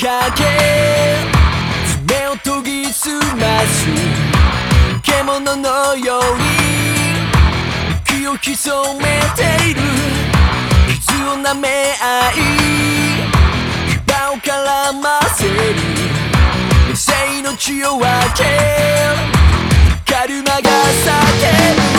かけ爪を研ぎ澄ます。獣のように息を潜めている。傷を舐め合い牙を絡ませる。野生の血を分けカルマが叫ぶ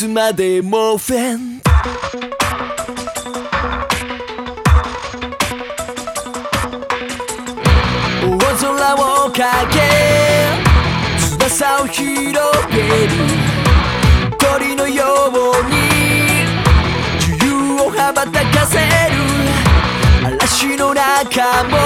つまでもフェン。大空をかけ翼を広げる。鳥のように自由を羽ばたかせる。嵐の中も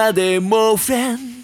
までもフレン。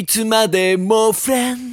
いつまでもフレン